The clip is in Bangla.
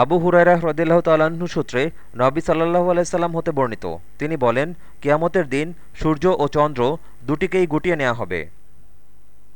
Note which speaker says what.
Speaker 1: আবু হুরাইরা হ্রদিল্লাহ তালাহ্ন সূত্রে নবী সাল্লাহ আলাইসাল্লাম হতে বর্ণিত। তিনি বলেন, কিয়ামতের দিন সূর্য ও চন্দ্র দুটিকেই গুটিয়ে নেওয়া হবে।